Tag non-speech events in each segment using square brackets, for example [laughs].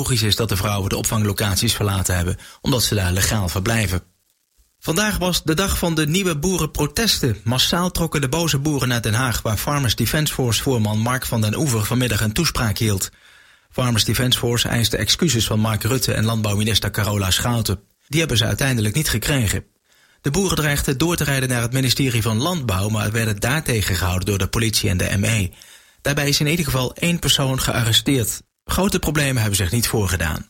Logisch is dat de vrouwen de opvanglocaties verlaten hebben, omdat ze daar legaal verblijven. Vandaag was de dag van de nieuwe boerenprotesten. Massaal trokken de boze boeren naar Den Haag, waar Farmers Defence Force voorman Mark van den Oever vanmiddag een toespraak hield. Farmers Defence Force eiste excuses van Mark Rutte en landbouwminister Carola Schouten. Die hebben ze uiteindelijk niet gekregen. De boeren dreigden door te rijden naar het ministerie van Landbouw, maar werden daar tegengehouden door de politie en de ME. Daarbij is in ieder geval één persoon gearresteerd. Grote problemen hebben zich niet voorgedaan.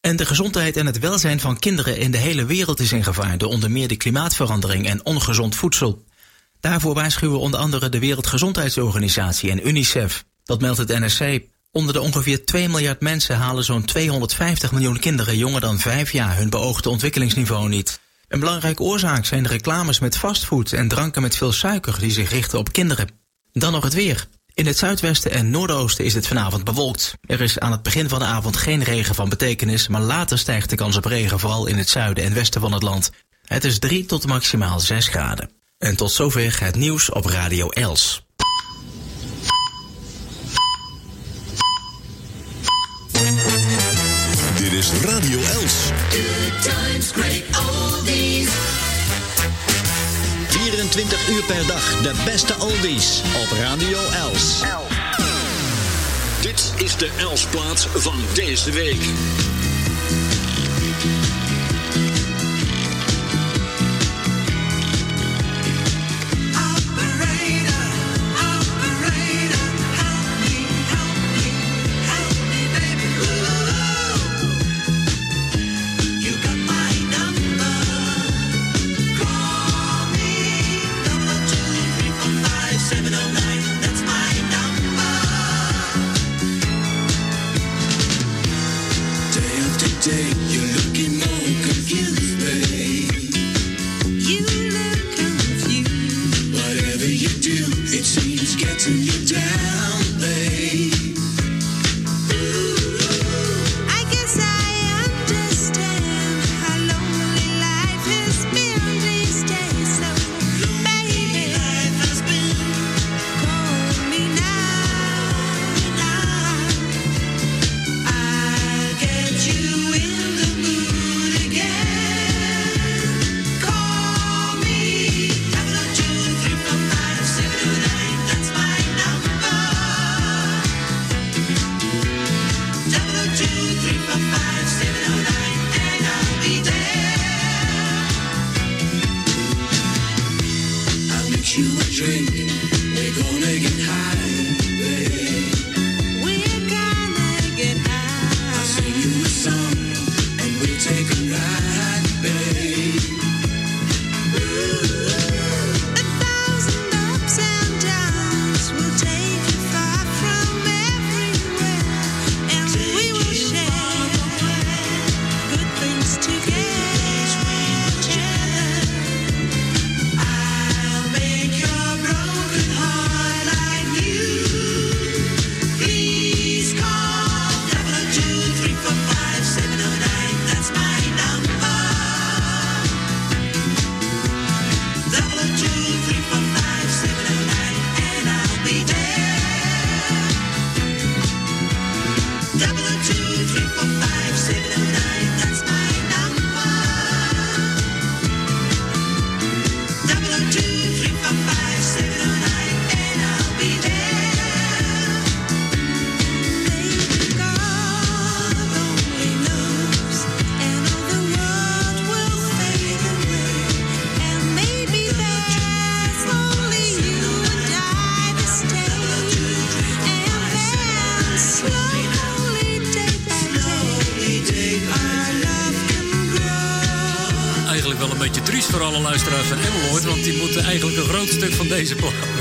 En de gezondheid en het welzijn van kinderen in de hele wereld is in gevaar door onder meer de klimaatverandering en ongezond voedsel. Daarvoor waarschuwen onder andere de Wereldgezondheidsorganisatie en UNICEF. Dat meldt het NRC. Onder de ongeveer 2 miljard mensen halen zo'n 250 miljoen kinderen jonger dan 5 jaar hun beoogde ontwikkelingsniveau niet. Een belangrijke oorzaak zijn de reclames met fastfood en dranken met veel suiker die zich richten op kinderen. Dan nog het weer. In het zuidwesten en noordoosten is het vanavond bewolkt. Er is aan het begin van de avond geen regen van betekenis, maar later stijgt de kans op regen vooral in het zuiden en westen van het land. Het is 3 tot maximaal 6 graden. En tot zover het nieuws op Radio Els. Dit is Radio Els. Good times, great oldies. 24 uur per dag de beste oldies op Radio Els. Dit is de Elsplaats van deze week.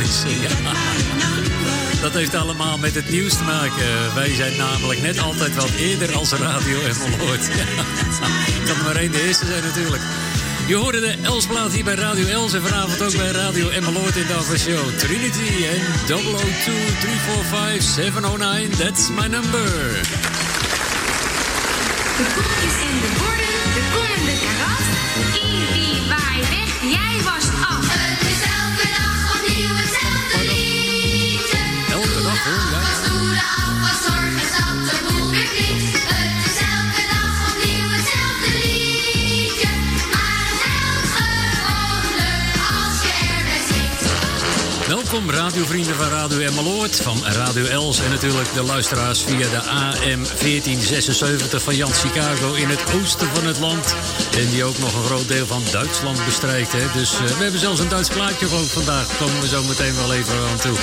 Ja. Dat heeft allemaal met het nieuws te maken. Wij zijn namelijk net altijd wat eerder als Radio Emmeloord. Ja. Kan er maar één de eerste zijn natuurlijk. Je hoorde de Elsplaat hier bij Radio Els en vanavond ook bij Radio Emmeloord in de Show. Trinity en 002 345 709, that's my number. Welkom radiovrienden van Radio Emmeloord, van Radio Els en natuurlijk de luisteraars via de AM 1476 van Jan Chicago in het oosten van het land. En die ook nog een groot deel van Duitsland bestrijkt. Hè? Dus eh, we hebben zelfs een Duits plaatje ook vandaag. Daar komen we zo meteen wel even aan toe.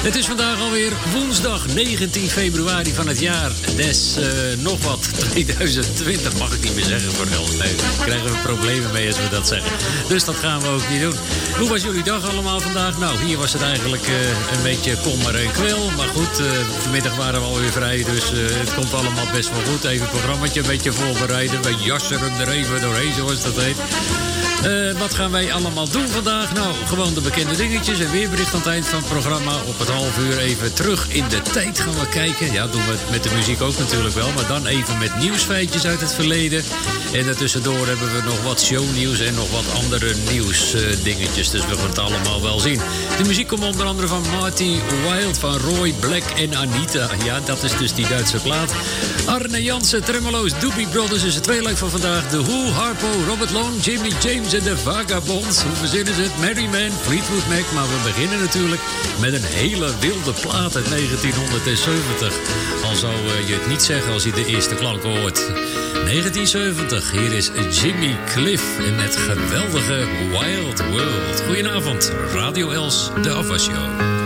Het is vandaag alweer woensdag 19 februari van het jaar des eh, nog wat 2020 mag ik niet meer zeggen voor geld. Nee, daar krijgen we problemen mee als we dat zeggen. Dus dat gaan we ook niet doen. Hoe was jullie dag allemaal vandaag? Nou, hier was het eigenlijk eh, een beetje kommer en kwel. Maar goed, eh, vanmiddag waren we alweer vrij. Dus het komt allemaal best wel goed. Even het programmaatje een beetje voorbereiden. We jassen hem er even doorheen, zoals dat heet. Eh, wat gaan wij allemaal doen vandaag? Nou, gewoon de bekende dingetjes en weerbericht aan het eind van het programma. Op het half uur even terug in de tijd gaan we kijken. Ja, doen we het met de muziek ook natuurlijk wel. Maar dan even met nieuwsfeitjes uit het verleden. En daartussendoor hebben we nog wat shownieuws en nog wat andere nieuwsdingetjes. dus we gaan het allemaal wel zien. De muziek komt onder andere van Marty Wild, van Roy Black en Anita. Ja, dat is dus die Duitse plaat. Arne Jansen, Tremolo's, Doobie Brothers is het tweeluik van vandaag. The Who, Harpo, Robert Long, Jimmy James en de Vagabonds. Hoe verzinnen ze het? Merryman, Fleetwood Mac. Maar we beginnen natuurlijk met een hele wilde plaat uit 1970. Al zou eh, je het niet zeggen als je de eerste klank hoort. 1970, hier is Jimmy Cliff en het geweldige Wild World. Goedenavond, Radio Els, de afwasshow. Now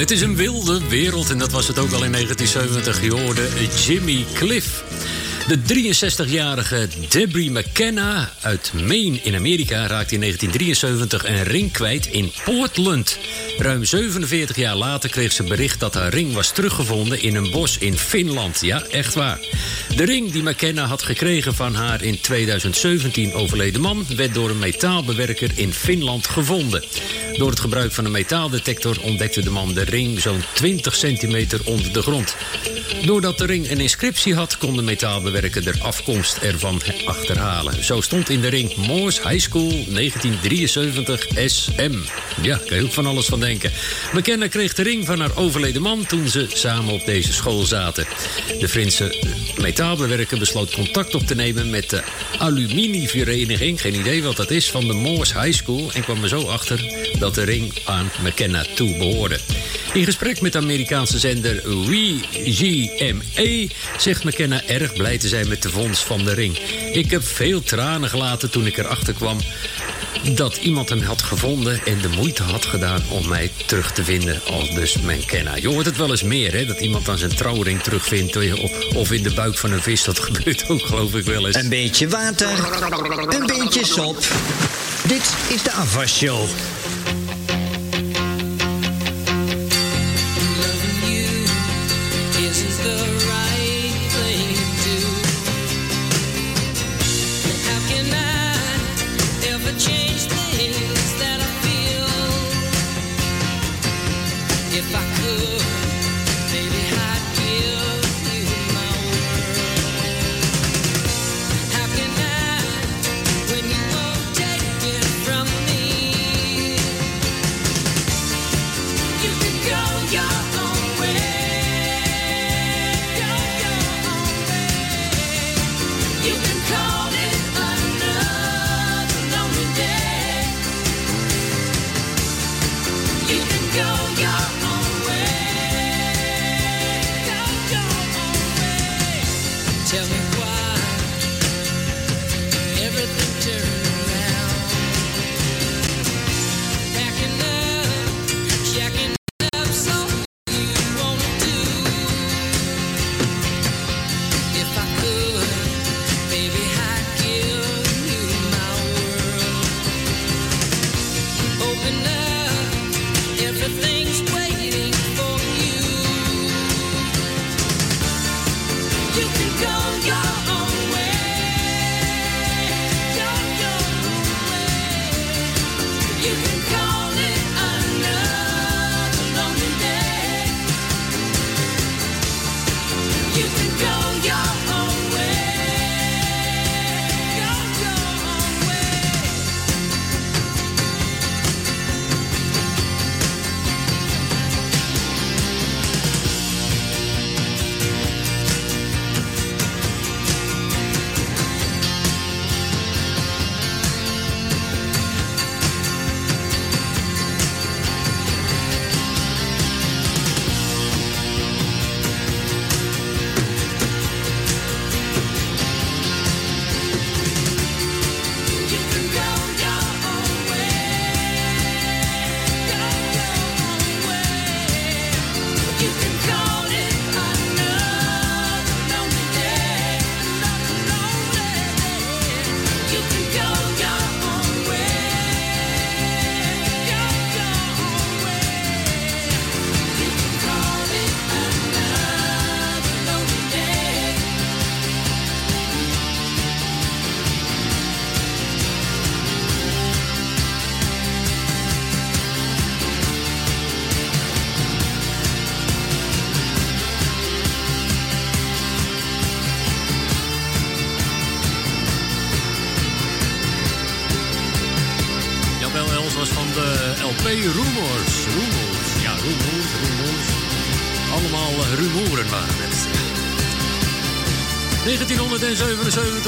Het is een wilde wereld en dat was het ook al in 1970. Je hoorde Jimmy Cliff. De 63-jarige Debbie McKenna uit Maine in Amerika raakte in 1973 een ring kwijt in Portland. Ruim 47 jaar later kreeg ze bericht dat haar ring was teruggevonden in een bos in Finland. Ja, echt waar. De ring die McKenna had gekregen van haar in 2017 overleden man werd door een metaalbewerker in Finland gevonden. Door het gebruik van een metaaldetector ontdekte de man de ring zo'n 20 centimeter onder de grond. Doordat de ring een inscriptie had, kon de metaalbewerker de afkomst ervan achterhalen. Zo stond in de ring Morse High School 1973 SM. Ja, kan je ook van alles van denken. McKenna kreeg de ring van haar overleden man toen ze samen op deze school zaten. De Finse metaalbewerker besloot contact op te nemen met de aluminiumvereniging, geen idee wat dat is, van de Morse High School en kwam er zo achter dat de ring aan McKenna toe behoorde. In gesprek met de Amerikaanse zender WGMA zegt McKenna erg blij te zijn met de vondst van de ring. Ik heb veel tranen gelaten toen ik erachter kwam dat iemand hem had gevonden en de moeite had gedaan om mij terug te vinden als dus McKenna. Je hoort het wel eens meer, hè, dat iemand dan zijn trouwring terugvindt of- of in de buik van een vis. Dat [laughs] gebeurt ook, geloof ik wel eens. Een beetje water, een beetje sop. Dit is de afwasshow. If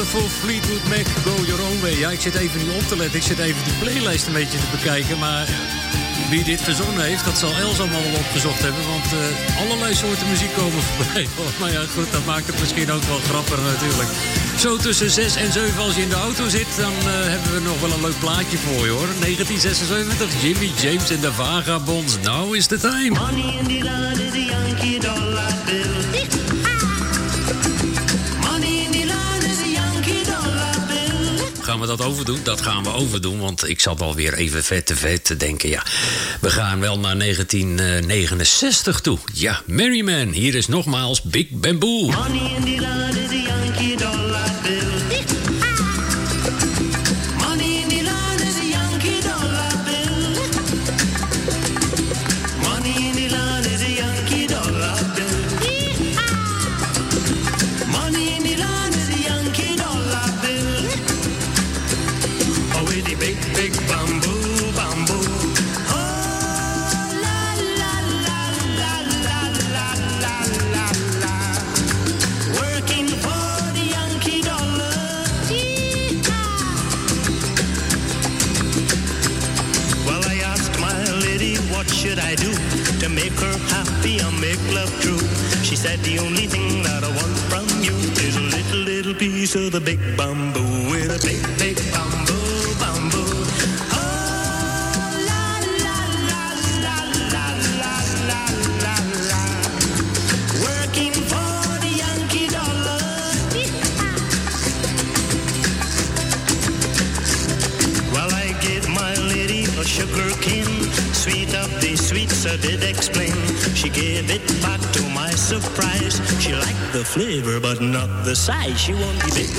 1977 voor Fleetwood Mac, Go Your Own Way. Ja, ik zit even niet op te letten. Ik zit even die playlist een beetje te bekijken. Maar wie dit verzonnen heeft, dat zal Els allemaal wel opgezocht hebben. Want eh, allerlei soorten muziek komen [laughs] voorbij. maar ja, goed, dat maakt het misschien ook wel grappiger natuurlijk. Zo tussen 6 en 7 als je in de auto zit, dan eh, hebben we nog wel een leuk plaatje voor je hoor. 1976, Jimmy James en de Vagabonds. Now is the time. Money in the land is Yankee dollar dat overdoen? Dat gaan we overdoen, want ik zat alweer even vet te vet te denken. Ja, we gaan wel naar 1969 toe. Ja, Merryman, hier is nogmaals Big Bamboo. Say she won't be big.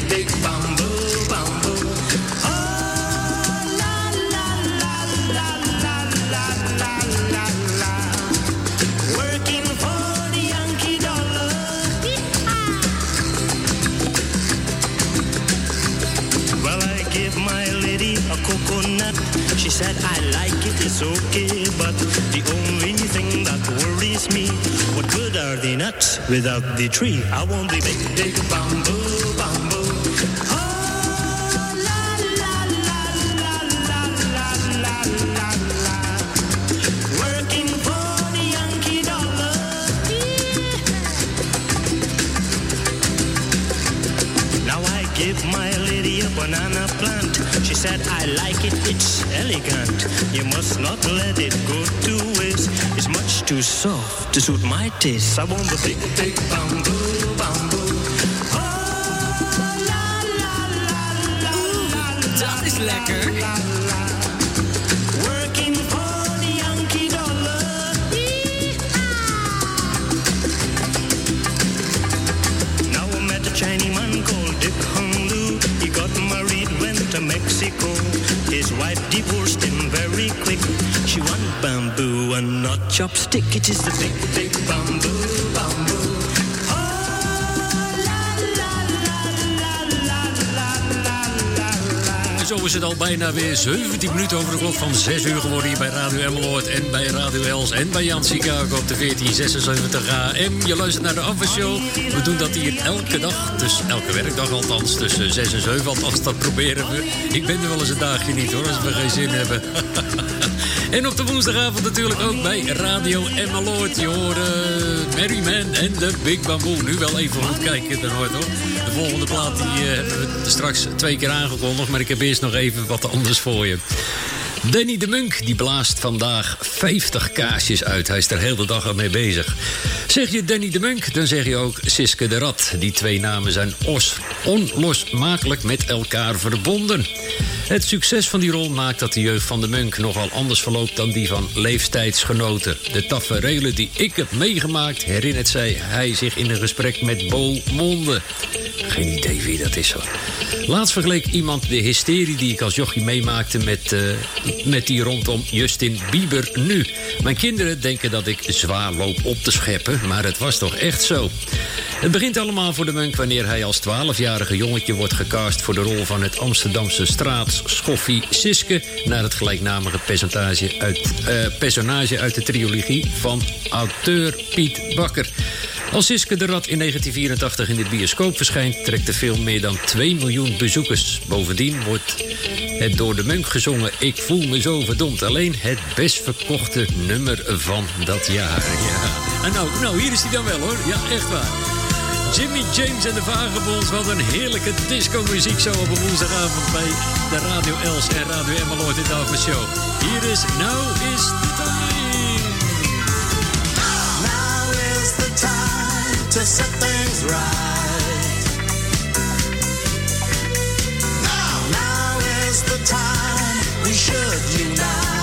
Without the tree? I want the big, big bamboo, bamboo. Oh, la, la, la, la, la, la, la, la, la. Working for the Yankee dollar. Now I give my lady a banana plant. She said, I like it, it's elegant. You must not let it go to waste. It's much too soft to suit my taste. I want the big, big bamboo. chopstick. It is the big, big zo is het al bijna weer 17 minuten over de klok van 6 uur geworden hier bij Radio Emmeloord en bij Radio Els en bij Jan Chicago op de 1476 AM. Je luistert naar de Aftershow. We doen dat hier elke dag, dus elke werkdag althans, tussen 6 en 7. Althans, dat proberen we. Ik ben er wel eens een dagje niet hoor, als we geen zin hebben. [laughs] en op de woensdagavond natuurlijk ook bij Radio Emmeloord. Je eh, Merryman en de Big Bamboo. Nu wel even goed kijken, dan hoort hoor. De volgende plaat die, eh, straks twee keer aangekondigd. Maar ik heb eerst nog even wat anders voor je. Danny de Munk die blaast vandaag 50 kaarsjes uit. Hij is er heel de dag al mee bezig. Zeg je Danny de Munk, dan zeg je ook Siske de Rat. Die twee namen zijn os, onlosmakelijk met elkaar verbonden. Het succes van die rol maakt dat de jeugd van de Munk nogal anders verloopt dan die van leeftijdsgenoten. De taferelen die ik heb meegemaakt, herinnert zij hij zich in een gesprek met Bo Monde. Geen idee wie dat is hoor. Laatst vergeleek iemand de hysterie die ik als jochie meemaakte met, eh, met die rondom Justin Bieber nu. Mijn kinderen denken dat ik zwaar loop op te scheppen, maar het was toch echt zo. Het begint allemaal voor de Munk wanneer hij als 12-jarige jongetje wordt gecast voor de rol van het Amsterdamse straatschoffie Siske naar het gelijknamige personage uit, eh, personage uit de trilogie van auteur Piet Bakker. Als Siske de Rat in 1984 in de bioscoop verschijnt, trekt de film meer dan 2 miljoen bezoekers. Bovendien wordt het door de Munk gezongen Ik voel me zo verdomd alleen het best verkochte nummer van dat jaar. Ja. En nou, nou, hier is hij dan wel hoor. Ja, echt waar. Jimmy James en de Vagabonds. Wat een heerlijke disco-muziek zo op een woensdagavond bij de Radio Els en Radio Emmeloord in de Show. Hier is Now is the Time. Now is the time to set things right. Now, now time we should unite.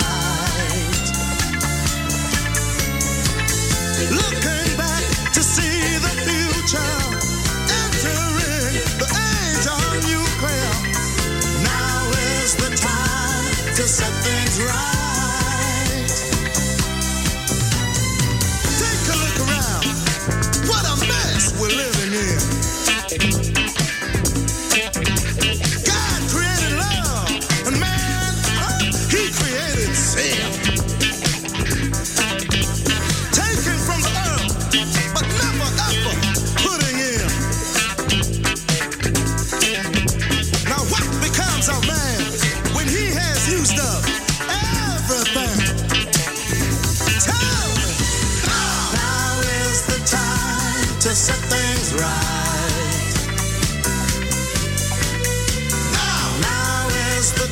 Bye.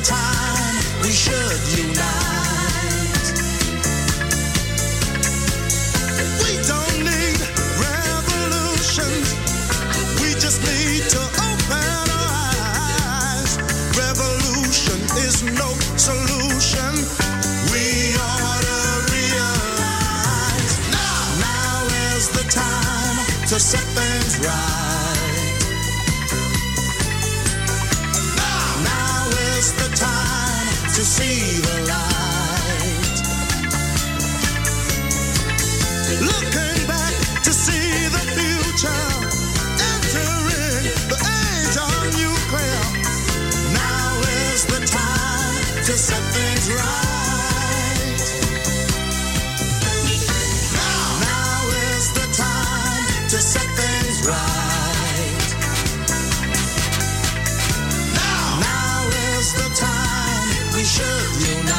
Time we should unite. We don't need revolutions. We just need to open our eyes. Revolution is no solution. We ought to realize now, now is the time to set things right. To see the light. Should unite.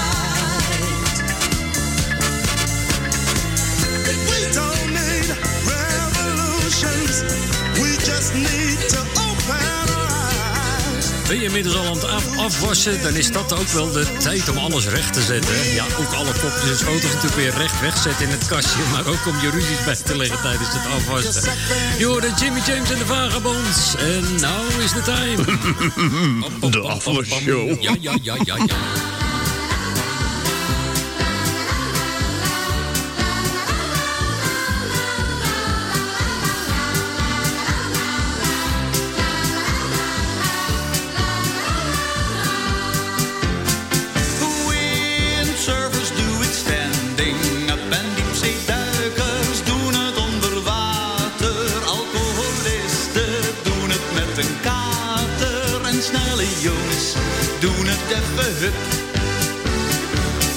We don't need revolutions. We just need to open our eyes. Ben je inmiddels al aan het af- afwassen, dan is dat ook wel de tijd om alles recht te zetten. Ja, ook alle kopjes en schotels natuurlijk weer recht wegzetten in het kastje. Maar ook om je ruzies bij te leggen tijdens het afwassen. Je hoorde Jimmy James en de Vagabonds. En now is the time. [laughs] De afwasshow. Ja, ja, ja, ja, ja. Hup.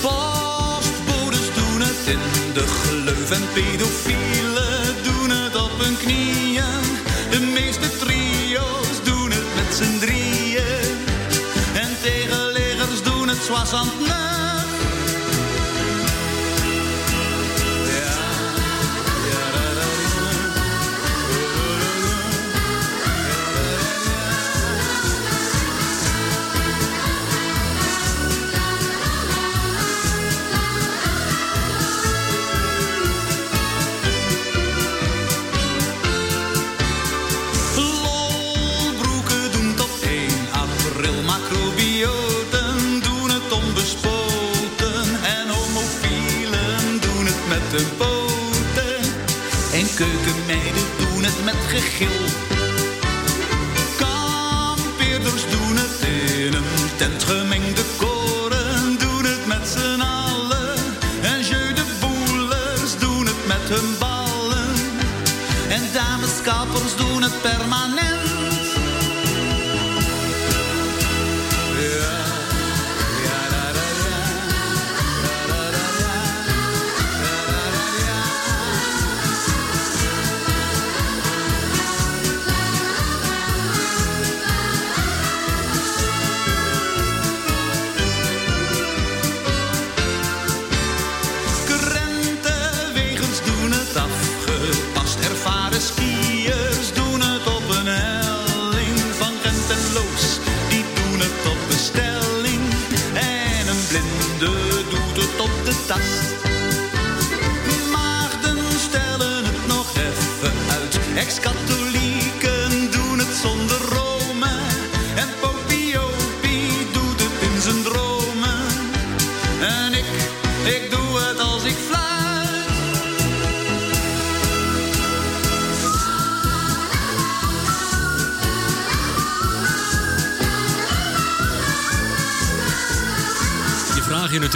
Postbodes doen het in de gleuf en pedofielen doen het op hun knieën. De meeste trio's doen het met z'n drieën. En tegenleggers doen het zwassend na. En keukenmeiden doen het met gegil.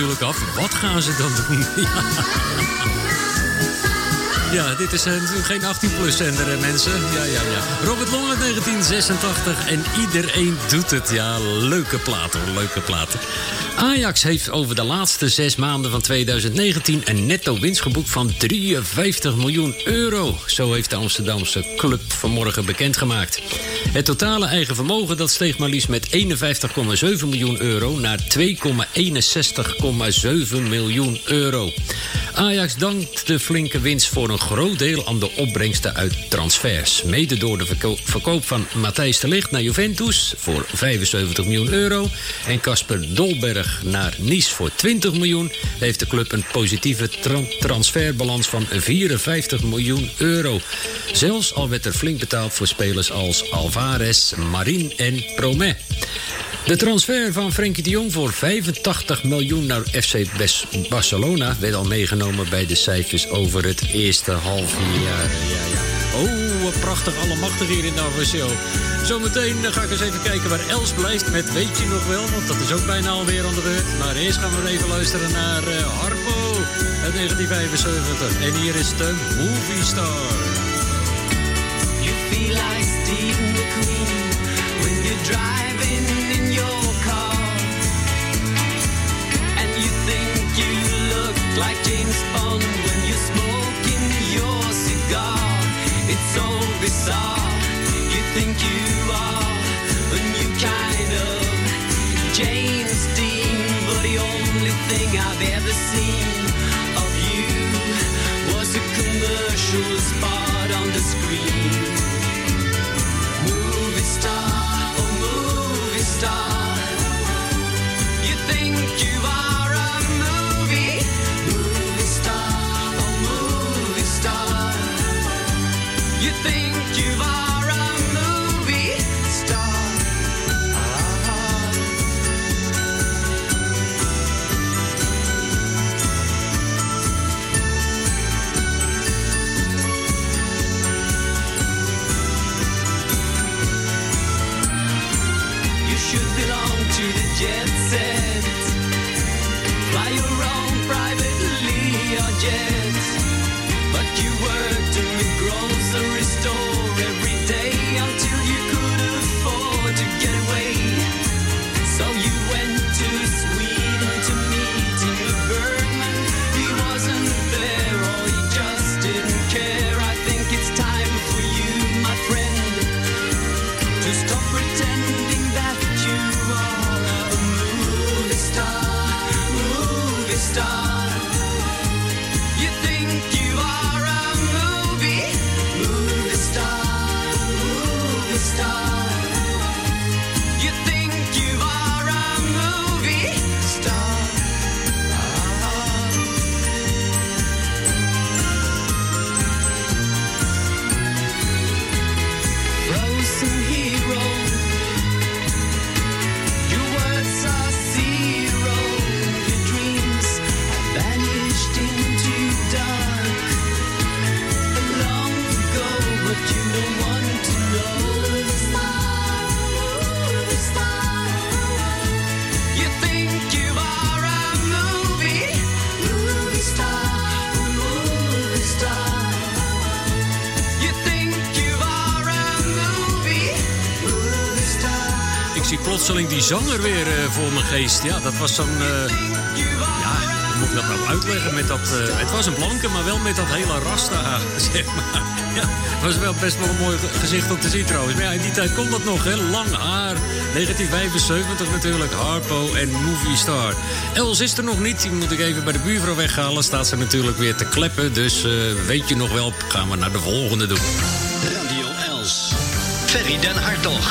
Af, wat gaan ze dan doen? [laughs] Ja. Dit is eh, geen 18-plus zender, mensen. Ja, ja, ja. Robert Long uit 1986 en iedereen doet het. Ja, leuke platen, leuke platen. Ajax heeft over de laatste zes maanden van 2019 een netto winst geboekt van 53 miljoen euro. Zo heeft de Amsterdamse club vanmorgen bekendgemaakt. Het totale eigen vermogen dat steeg maar liefst met 51,7 miljoen euro naar 2,61,7 miljoen euro. Ajax dankt de flinke winst voor een groot deel aan de opbrengsten uit transfers. Mede door de verko- verkoop van Matthijs de Ligt naar Juventus voor 75 miljoen euro... en Casper Dolberg naar Nice voor 20 miljoen... heeft de club een positieve tra- transferbalans van 54 miljoen euro. Zelfs al werd er flink betaald voor spelers als Alvarez, Marin en Promet. De transfer van Frenkie de Jong voor 85 miljoen naar FC Barcelona werd al meegenomen bij de cijfers over het eerste half jaar. Ja, ja. Oh, wat prachtig allemachtig hier in de Show. Zometeen eh, ga ik eens even kijken waar Els blijft met Weet je nog wel, want dat is ook bijna alweer aan de beurt. Maar eerst gaan we even luisteren naar eh, Harpo uit 1975. En hier is de Movie Star. You feel like Steve McQueen when you're driving zanger weer eh, voor mijn geest. Ja, dat was zo'n... eh, ja, hoe moet ik dat nou uitleggen? Met dat, eh, het was een blanke, maar wel met dat hele rasta, [laughs] zeg maar. Ja, was wel best wel een mooi ge- gezicht om te zien trouwens. Maar ja, in die tijd kon dat nog, hè. Lang haar. 1975 natuurlijk. Harpo en Movie Star. Els is er nog niet. Die moet ik even bij de buurvrouw weghalen. Staat ze natuurlijk weer te kleppen. Dus weet je nog wel, gaan we naar de volgende doen. Radio Els. Ferry den Hartog.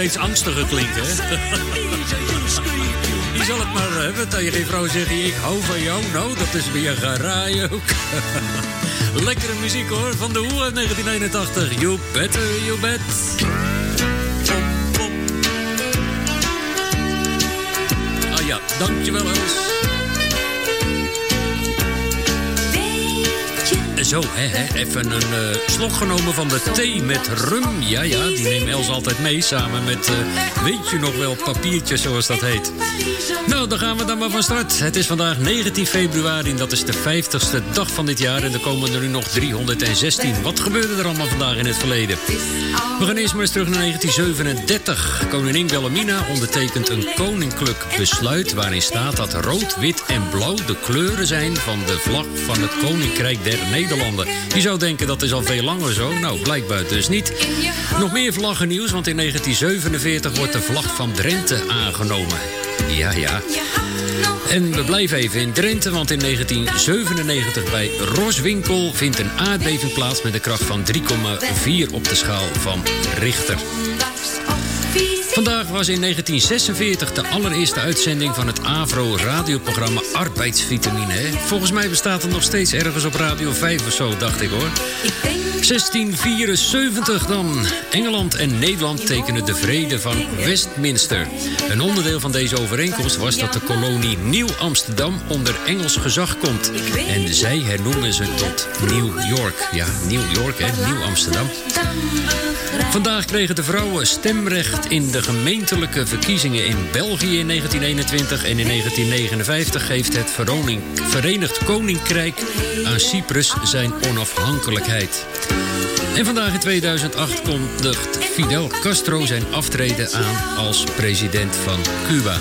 Steeds angstiger klinken, hè? [laughs] Je zal het maar hebben tegen je vrouw zeggen, ik hou van jou. Nou, dat is weer geraai ook. [laughs] Lekkere muziek hoor, van de Hoe uit 1981. You better, you bet. Ah ja, dankjewel Els. Zo, hè, hè, even een eh, slok genomen van de thee met rum. Ja, ja, die neemt Els altijd mee samen met, eh, weet je nog wel, papiertjes zoals dat heet. Nou, dan gaan we dan maar van start. Het is vandaag 19 februari en dat is de 50ste dag van dit jaar. En er komen er nu nog 316. Wat gebeurde er allemaal vandaag in het verleden? We gaan eerst maar eens terug naar 1937. Koningin Wilhelmina ondertekent een koninklijk besluit... waarin staat dat rood, wit en blauw de kleuren zijn... van de vlag van het Koninkrijk der Nederlanden. Je zou denken dat is al veel langer zo. Nou, blijkbaar dus niet. Nog meer vlaggennieuws, want in 1947 wordt de vlag van Drenthe aangenomen. Ja, ja. En we blijven even in Drenthe, want in 1997 bij Roswinkel vindt een aardbeving plaats met een kracht van 3,4 op de schaal van Richter. Vandaag was in 1946 de allereerste uitzending van het Avro-radioprogramma Arbeidsvitamine. Volgens mij bestaat het nog steeds ergens op Radio 5 of zo, dacht ik hoor. 1674 dan. Engeland en Nederland tekenen de Vrede van Westminster. Een onderdeel van deze overeenkomst was dat de kolonie Nieuw-Amsterdam onder Engels gezag komt. En zij hernoemen ze tot New York. Ja, New York, hè, Nieuw-Amsterdam. Vandaag kregen de vrouwen stemrecht in de gemeentelijke verkiezingen in België in 1921 en in 1959 geeft het Verenigd Koninkrijk aan Cyprus zijn onafhankelijkheid. En vandaag in 2008 kondigt Fidel Castro zijn aftreden aan als president van Cuba.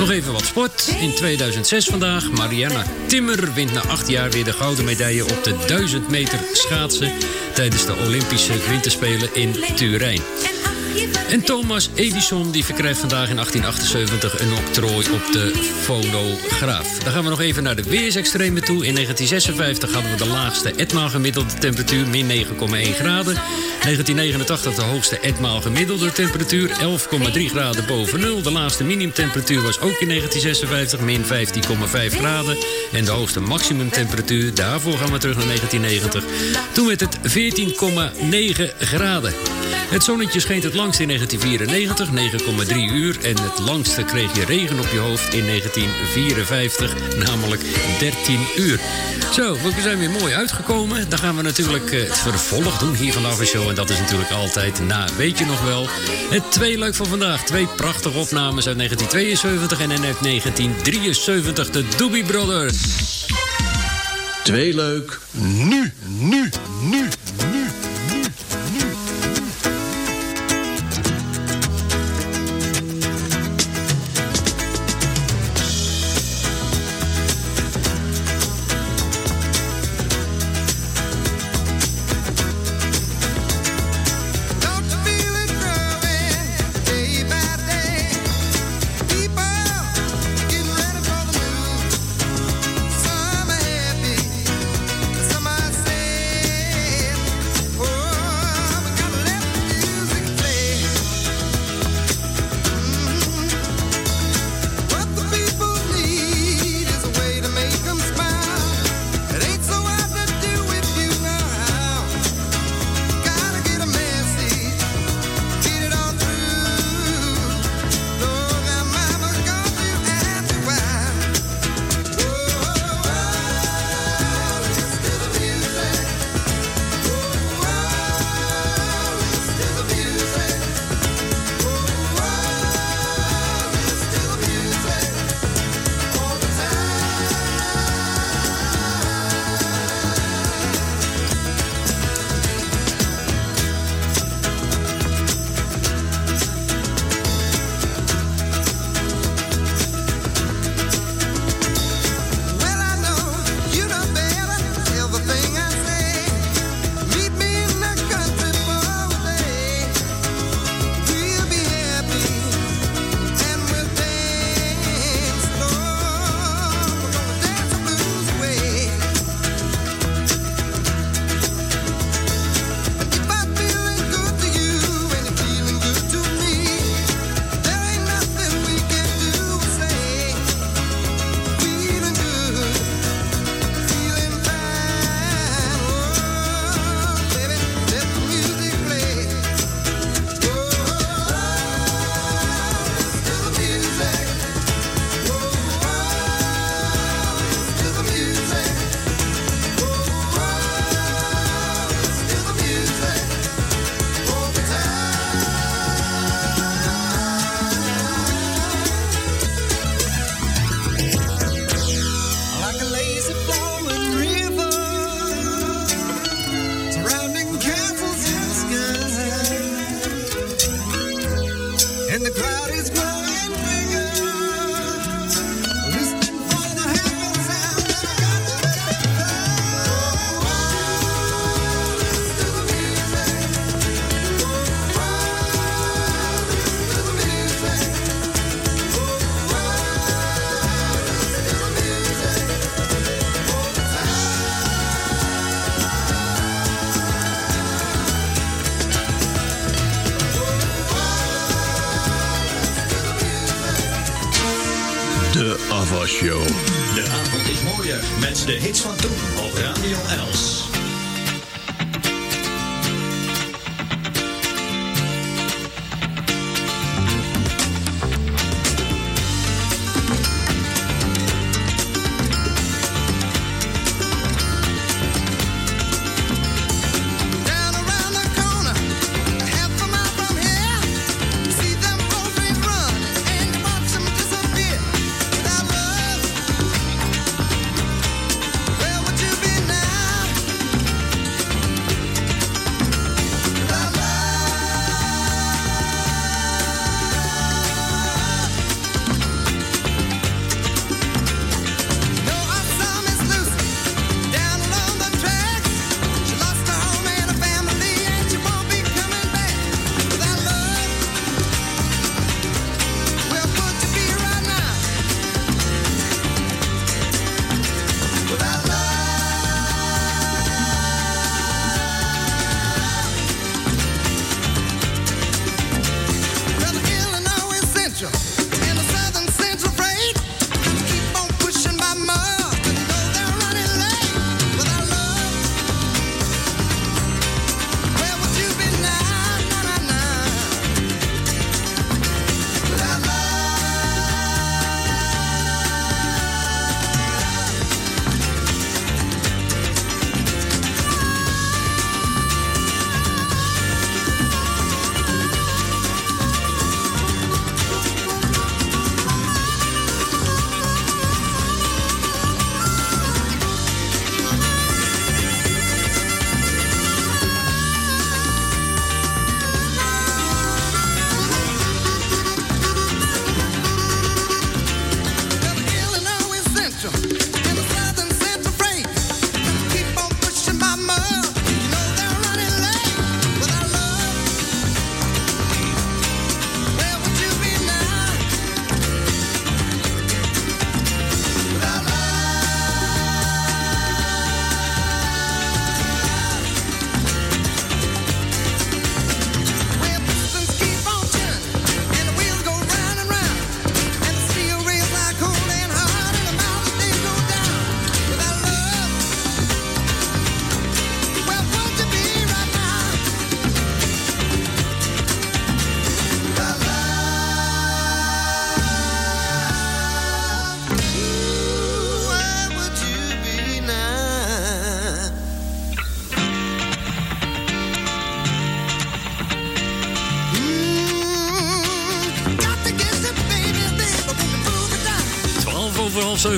Nog even wat sport. In 2006 vandaag. Mariana Timmer wint na acht jaar weer de gouden medaille op de 1000 meter schaatsen tijdens de Olympische Winterspelen in Turijn. En Thomas Edison die verkrijgt vandaag in 1878 een octrooi op de fonograaf. Dan gaan we nog even naar de weersextremen toe. In 1956 hadden we de laagste etmaal gemiddelde temperatuur, min 9,1 graden. 1989 de hoogste etmaal gemiddelde temperatuur, 11,3 graden boven nul. De laagste minimumtemperatuur was ook in 1956, min 15,5 graden. En de hoogste maximumtemperatuur, daarvoor gaan we terug naar 1990. Toen werd het 14,9 graden. Het zonnetje scheen het langst in 1994, 9,3 uur. En het langste kreeg je regen op je hoofd in 1954, namelijk 13 uur. Zo, we zijn weer mooi uitgekomen. Dan gaan we natuurlijk eh, het vervolg doen hier vanaf de show. En dat is natuurlijk altijd na, weet je nog wel. Het twee leuk van vandaag. Twee prachtige opnames uit 1972 en uit 1973. De Doobie Brothers. Twee leuk. Nu, nu, nu,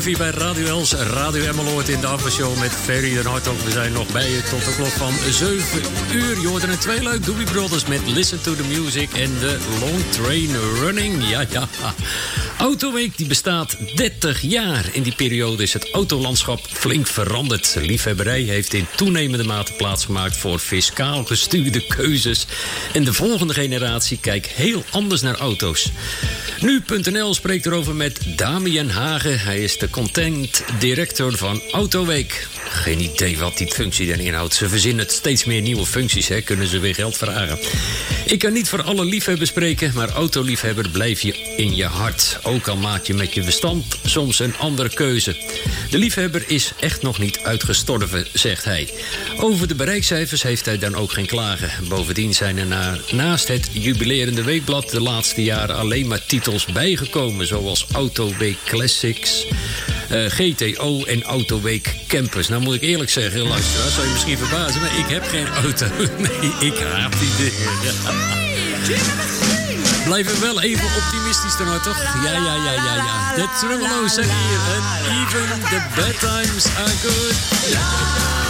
half bij Radio Els, Radio Emmeloord in de aftershow met Ferry en Hartog. We zijn nog bij je tot de klok van 7 uur. Je een twee leuk Doobie Brothers met Listen to the Music en de Long Train Running. Ja, ja. Autoweek die bestaat 30 jaar. In die periode is het autolandschap flink veranderd. De liefhebberij heeft in toenemende mate plaatsgemaakt voor fiscaal gestuurde keuzes. En de volgende generatie kijkt heel anders naar auto's. Nu.nl spreekt erover met Damien Hagen. Hij is de content director van Autoweek. Geen idee wat die functie dan inhoudt. Ze verzinnen steeds meer nieuwe functies, hè. kunnen ze weer geld vragen. Ik kan niet voor alle liefhebbers spreken, maar autoliefhebber blijf je in je hart. Ook al maak je met je verstand soms een andere keuze. De liefhebber is echt nog niet uitgestorven, zegt hij. Over de bereikcijfers heeft hij dan ook geen klagen. Bovendien zijn er na, naast het jubilerende weekblad de laatste jaren alleen maar titels bijgekomen, zoals Autoweek Classics. Eh, GTO en Autoweek Campus. Nou moet ik eerlijk zeggen, luisteraar, zou je misschien verbazen, maar ik heb geen auto. [laughs] Nee, ik haat die dingen. Blijven wel even optimistisch dan toch? Ja, ja, ja, ja, ja. De Tremolo's zijn hier en even the bad times are good.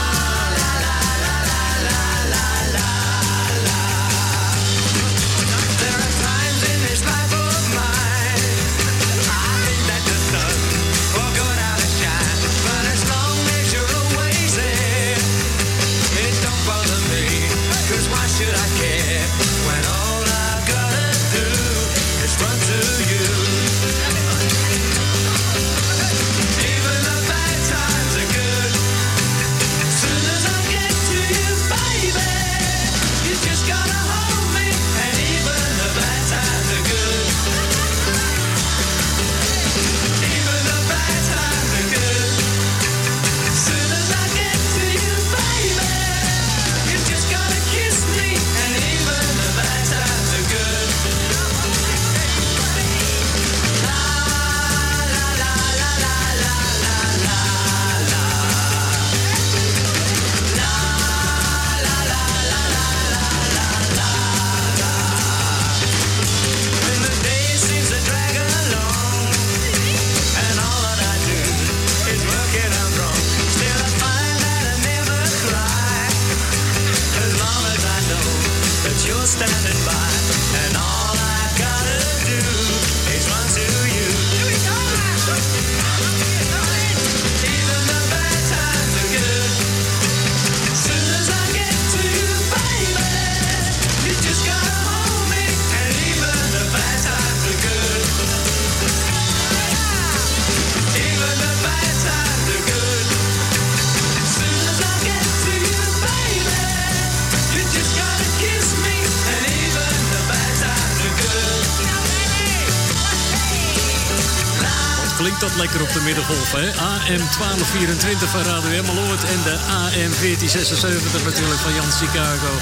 AM 1224 van Radio Emmeloord en de AM 1476 natuurlijk van Jan Chicago.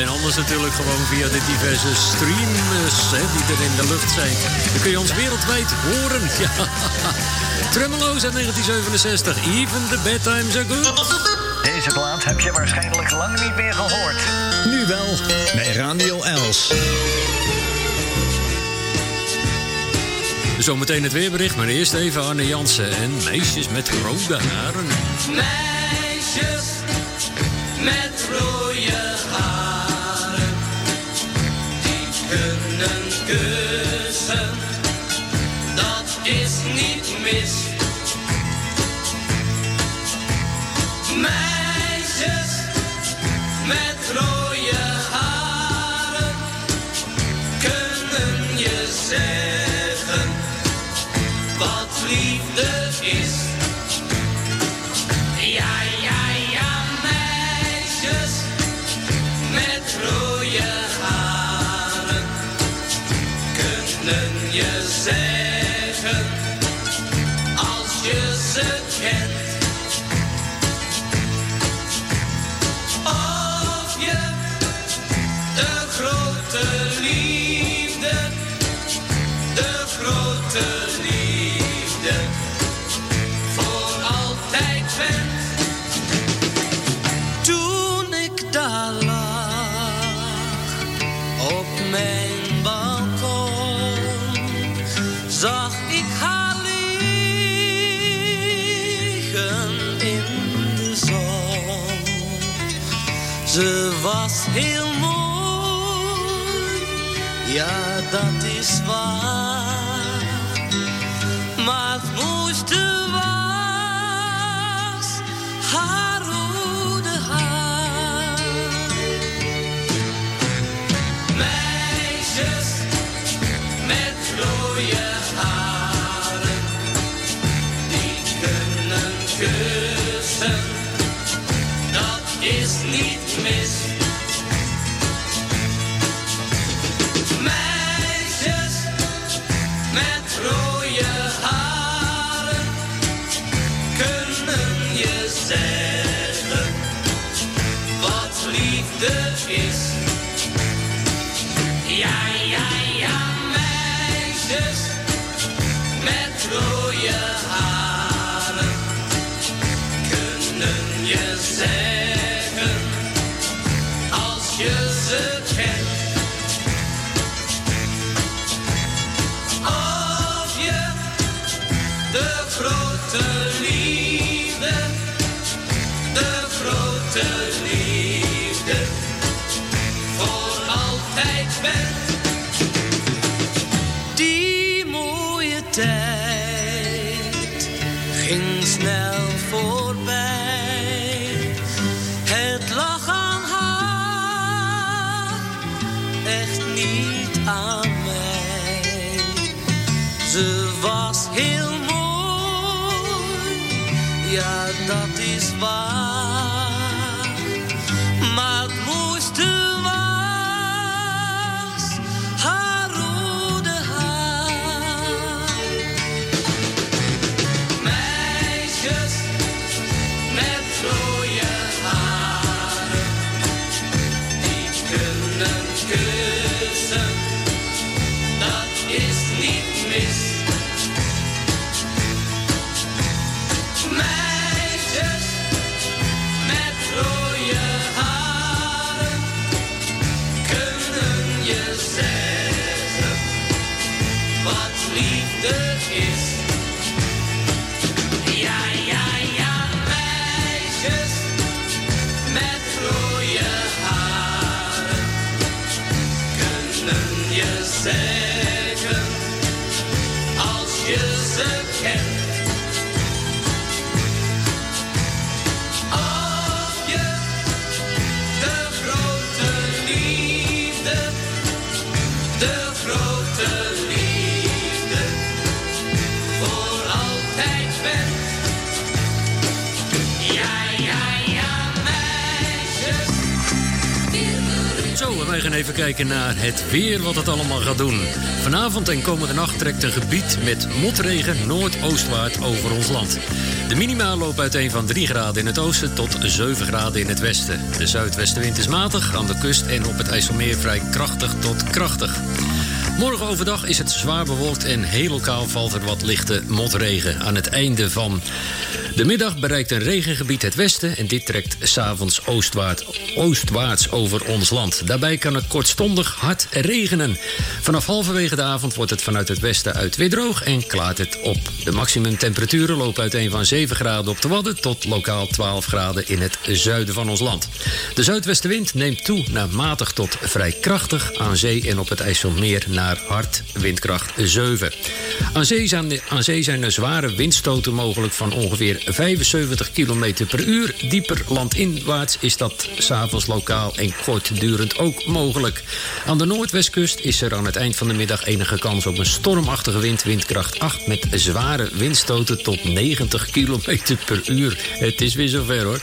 En anders natuurlijk gewoon via de diverse streams hè, die er in de lucht zijn. Dan kun je ons wereldwijd horen. [laughs] Ja. Uit 1967. Even the bad times are good. Deze plaat heb je waarschijnlijk lang niet meer gehoord. Nu wel bij Radio Els. Zometeen het weerbericht, maar eerst even Arne Jansen en meisjes met rode haren. Meisjes met rode haren, die kunnen kussen, dat is niet mis. Meisjes met rode was heel mooi, ja dat is waar. Maar het mooiste was haar rode haar. Meisjes met rode haren, die kunnen kussen, is niet mis. Liefde is. Kijken naar het weer, wat het allemaal gaat doen. Vanavond en komende nacht trekt een gebied met motregen noordoostwaarts over ons land. De minima loopt uiteen van 3 graden in het oosten tot 7 graden in het westen. De zuidwestenwind is matig, aan de kust en op het IJsselmeer vrij krachtig tot krachtig. Morgen overdag is het zwaar bewolkt en heel lokaal valt er wat lichte motregen. Aan het einde van de middag bereikt een regengebied het westen en dit trekt s'avonds oostwaarts, oostwaarts over ons land. Daarbij kan het kortstondig hard regenen. Vanaf halverwege de avond wordt het vanuit het westen uit weer droog en klaart het op. De maximumtemperaturen lopen uiteen van 7 graden op de Wadden tot lokaal 12 graden in het zuiden van ons land. De zuidwestenwind neemt toe naar matig tot vrij krachtig aan zee en op het IJsselmeer naar hard windkracht 7. Aan zee zijn, aan zee zijn er zware windstoten mogelijk van ongeveer 75 km per uur. Dieper landinwaarts is dat s'avonds lokaal en kortdurend ook mogelijk. Aan de noordwestkust is er aan het eind van de middag enige kans op een stormachtige wind, windkracht 8, met zware windstoten tot 90 km per uur. Het is weer zover hoor.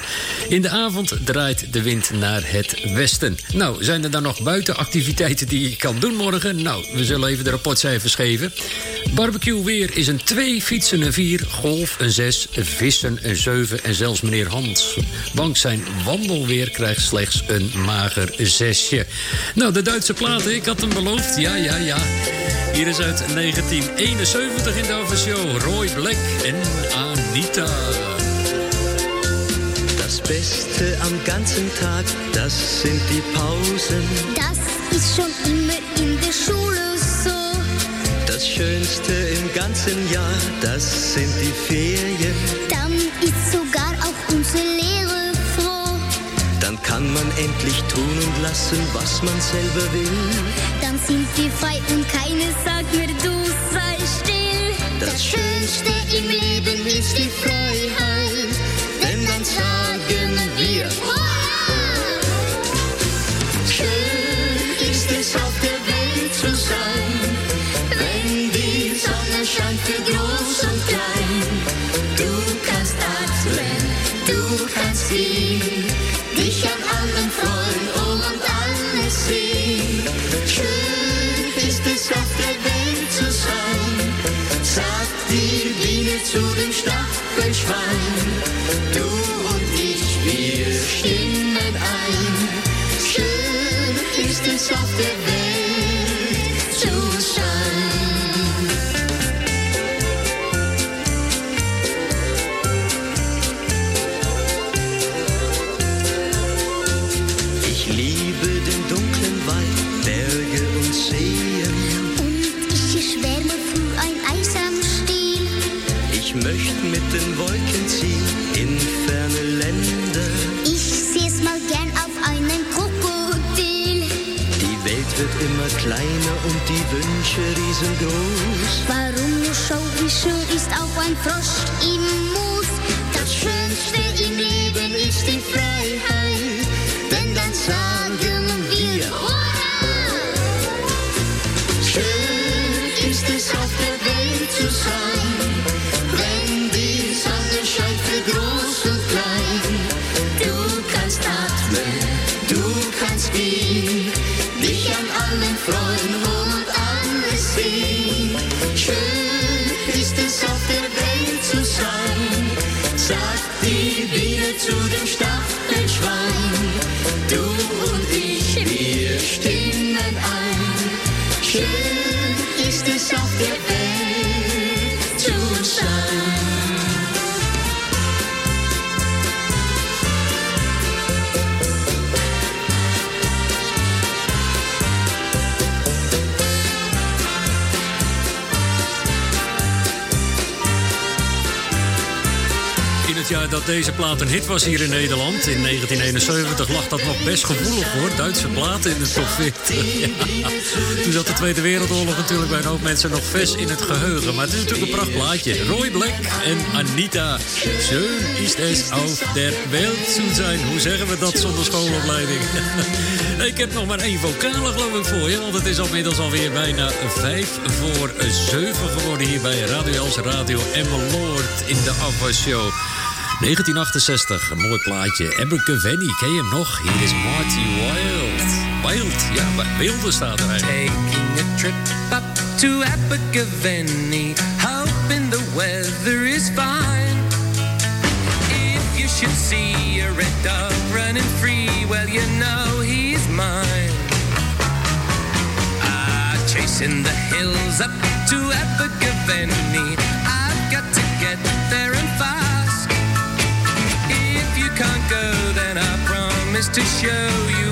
In de avond draait de wind naar het westen. Nou, zijn er dan nog buitenactiviteiten die je kan doen morgen? Nou, we zullen even de rapportcijfers geven. Barbecue weer is een 2, fietsen een 4, golf een 6, vissen een 7 en zelfs meneer Hans Bank zijn wandelweer krijgt slechts een mager 6. Nou, de Duitse platen, ik had hem beloofd. Ja, ja, ja. Hier is uit 1971 in de Show Roy Black en Anita. Das Beste am ganzen Tag, das sind die Pausen. Das ist schon immer in der Schule Schönste im ganzen Jahr, das sind die Ferien. Dann ist sogar auch unsere Lehre froh. Dann kann man endlich tun und lassen, was man selber will. Dann sind wir frei und keiner sagt mir, du sei still. Das Schönste im Leben ist die Freiheit, denn dann sagen wir, für und klein. Du kannst atmen, du kannst gehen, dich an allem freuen und alles sehen. Schön ist es auf der Welt zu sein, sagt die Biene zu dem Stachelschwein. Du und ich, wir stimmen ein. Schön ist es auf der Welt möchte mit den Wolken ziehen in ferne Länder. Ich seh's mal gern auf einem Krokodil. Die Welt wird immer kleiner und die Wünsche riesengroß. Warum nur schau, wie schön ist auch ein Frosch im Moos. Das Schönste im Leben ist die Freiheit, denn dann sagen wir, schön ist es auf der Welt zu sein, zu dem Stachelschwein. Het dat deze plaat een hit was hier in Nederland, in 1971, lag dat nog best gevoelig hoor. Duitse platen in de top 40. [laughs] Ja. Toen zat de Tweede Wereldoorlog natuurlijk bij een hoop mensen nog vers in het geheugen. Maar het is natuurlijk een prachtplaatje. Roy Black en Anita. Schön ist es auf der Welt zu sein. Hoe zeggen we dat zonder schoolopleiding? [laughs] Ik heb nog maar één vocale geloof ik voor je. Want het is inmiddels alweer bijna vijf voor zeven geworden hier bij Radio Els Radio Emmeloord in de Afwasshow. 1968, een mooi plaatje. Abergavenny, ken je hem nog? Hier is Marty Wild. Wild, ja, Wilde staat er eigenlijk. Taking a trip up to Abergavenny, hoping the weather is fine. If you should see a red dog running free, well, you know he's mine. Ah, chasing the hills up to Abergavenny, promise to show you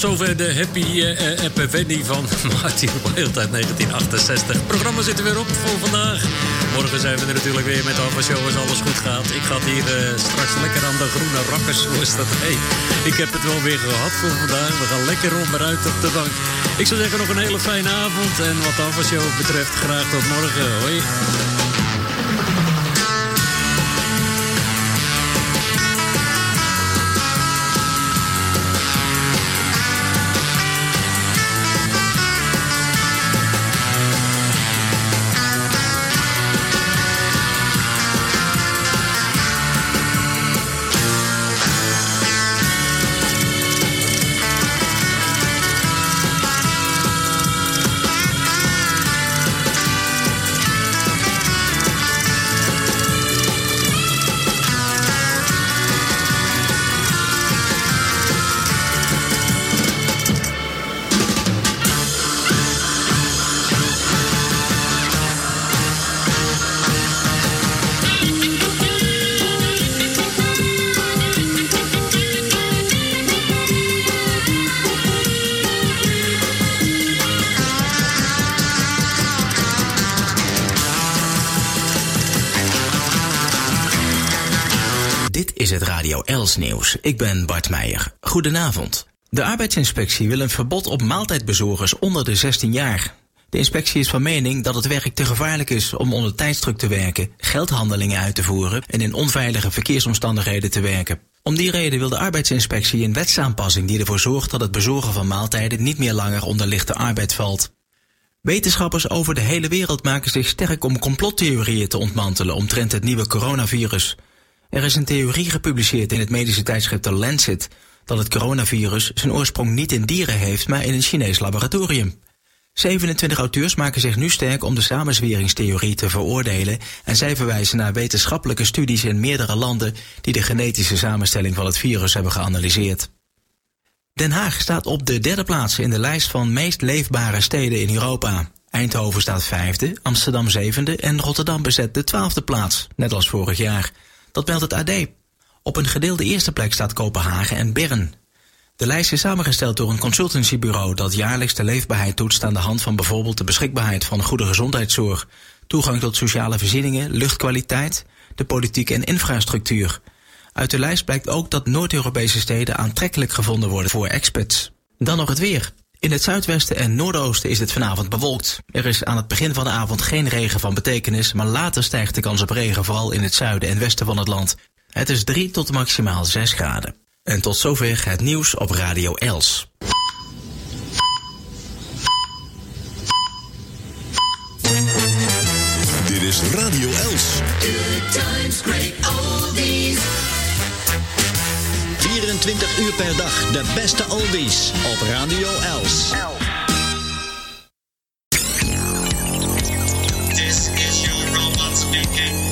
tot zover de Happy uh, Epiphany van [laughs] Martin Wild uit 1968. Het programma zit er weer op voor vandaag. Morgen zijn we er natuurlijk weer met Alpha Show als alles goed gaat. Ik ga hier straks lekker aan de groene rakkers, zoals dat heet. Ik heb het wel weer gehad voor vandaag. We gaan lekker onderuit op de bank. Ik zou zeggen nog een hele fijne avond. En wat Alpha Show betreft graag tot morgen. Hoi. Nieuws. Ik ben Bart Meijer. Goedenavond. De arbeidsinspectie wil een verbod op maaltijdbezorgers onder de 16 jaar. De inspectie is van mening dat het werk te gevaarlijk is om onder tijdsdruk te werken, geldhandelingen uit te voeren en in onveilige verkeersomstandigheden te werken. Om die reden wil de arbeidsinspectie een wetsaanpassing die ervoor zorgt dat het bezorgen van maaltijden niet meer langer onder lichte arbeid valt. Wetenschappers over de hele wereld maken zich sterk om complottheorieën te ontmantelen omtrent het nieuwe coronavirus. Er is een theorie gepubliceerd in het medische tijdschrift The Lancet dat het coronavirus zijn oorsprong niet in dieren heeft, maar in een Chinees laboratorium. 27 auteurs maken zich nu sterk om de samenzweringstheorie te veroordelen en zij verwijzen naar wetenschappelijke studies in meerdere landen die de genetische samenstelling van het virus hebben geanalyseerd. Den Haag staat op de derde plaats in de lijst van meest leefbare steden in Europa. Eindhoven staat vijfde, Amsterdam zevende en Rotterdam bezet de twaalfde plaats, net als vorig jaar. Dat meldt het AD. Op een gedeelde eerste plek staat Kopenhagen en Bern. De lijst is samengesteld door een consultancybureau dat jaarlijks de leefbaarheid toetst aan de hand van bijvoorbeeld de beschikbaarheid van goede gezondheidszorg, toegang tot sociale voorzieningen, luchtkwaliteit, de politiek en infrastructuur. Uit de lijst blijkt ook dat Noord-Europese steden aantrekkelijk gevonden worden voor expats. Dan nog het weer. In het zuidwesten en noordoosten is het vanavond bewolkt. Er is aan het begin van de avond geen regen van betekenis, maar later stijgt de kans op regen vooral in het zuiden en westen van het land. Het is 3 tot maximaal 6 graden. En tot zover het nieuws op Radio Els. Dit is Radio Els. Good times, great. 24 uur per dag de beste oldies op Radio Els. This is your robot speaking.